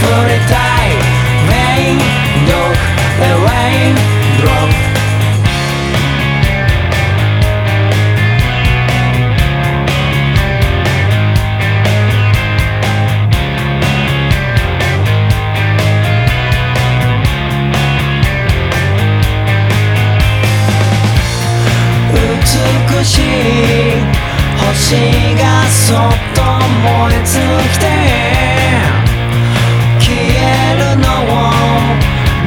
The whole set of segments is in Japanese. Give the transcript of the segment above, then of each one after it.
触れたい美しい星がそっと燃え尽きて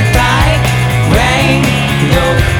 it. Rain, no.